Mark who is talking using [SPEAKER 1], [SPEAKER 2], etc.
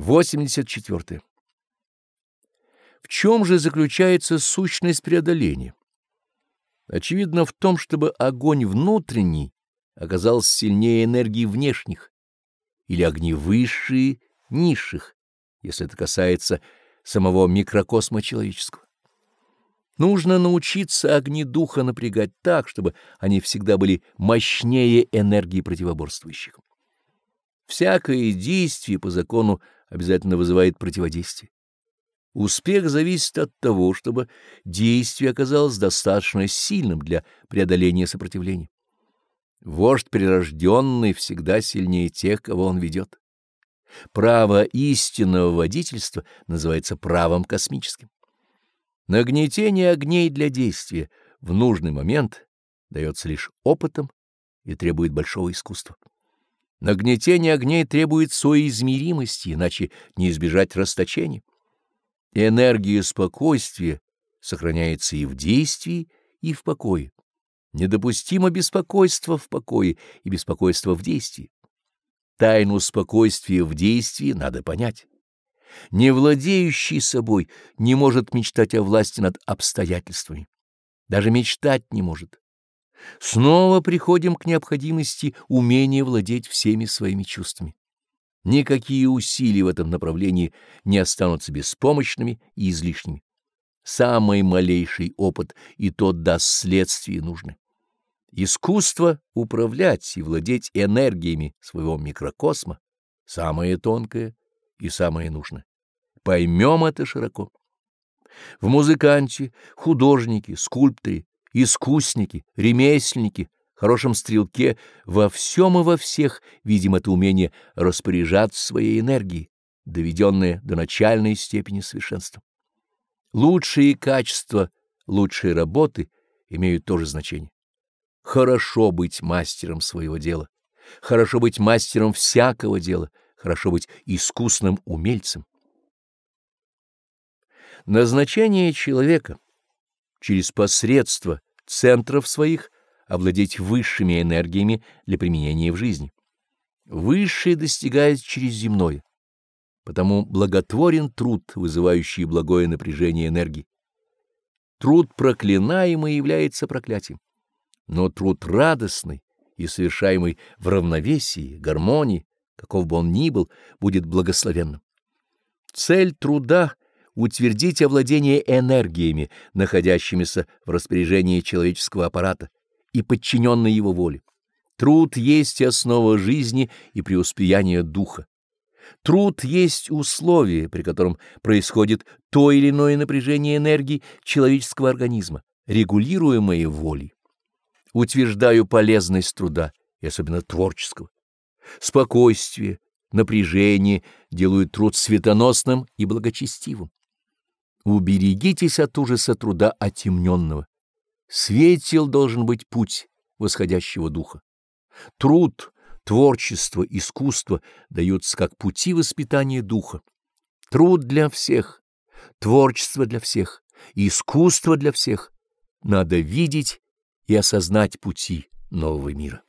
[SPEAKER 1] 84. В чем же заключается сущность преодоления? Очевидно в том, чтобы огонь внутренний оказался сильнее энергии внешних, или огни высшие, низших, если это касается самого микрокосма человеческого. Нужно научиться огни духа напрягать так, чтобы они всегда были мощнее энергии противоборствующих. Всякое действие по закону обязательно вызывает противодействие. Успех зависит от того, чтобы действие оказалось достаточно сильным для преодоления сопротивления. Вождь прирожденный всегда сильнее тех, кого он ведет. Право истинного водительства называется правом космическим. Нагнетение огней для действия в нужный момент дается лишь опытом и требует большого искусства. Нагнетение огней требует соизмеримости, иначе не избежать расточения. Энергия спокойствия сохраняется и в действии, и в покое. Недопустимо беспокойство в покое и беспокойство в действии. Тайну спокойствия в действии надо понять. Не владеющий собой не может мечтать о власти над обстоятельствами. Даже мечтать не может. Снова приходим к необходимости умения владеть всеми своими чувствами. Никакие усилия в этом направлении не останутся беспомощными и излишними. Самый малейший опыт и тот даст следствие нужны. Искусство управлять и владеть энергиями своего микрокосма — самое тонкое и самое нужное. Поймем это широко. В музыканте, художнике, скульпторе, искусники, ремесленники, хорошем стрелке, во всем и во всех видим это умение распоряжаться своей энергией, доведенное до начальной степени совершенства. Лучшие качества, лучшие работы имеют тоже значение. Хорошо быть мастером своего дела, хорошо быть мастером всякого дела, хорошо быть искусным умельцем. Назначение человека — через посредство центров своих овладеть высшими энергиями для применения в жизни. Высшее достигается через земное, потому благотворен труд, вызывающий благое напряжение энергии. Труд проклинаемый является проклятием, но труд радостный и совершаемый в равновесии, гармонии, каков бы он ни был, будет благословенным. Цель труда утвердить овладение энергиями, находящимися в распоряжении человеческого аппарата и подчиненной его воле. Труд есть основа жизни и преуспеяния духа. Труд есть условие, при котором происходит то или иное напряжение энергии человеческого организма, регулируемое волей. Утверждаю полезность труда, и особенно творческого. Спокойствие, напряжение делают труд светоносным и благочестивым. Уберегитесь от ужаса труда отемненного. Светел должен быть путь восходящего духа. Труд, творчество, искусство даются как пути воспитания духа. Труд для всех, творчество для всех, искусство для всех. Надо видеть и осознать пути нового мира.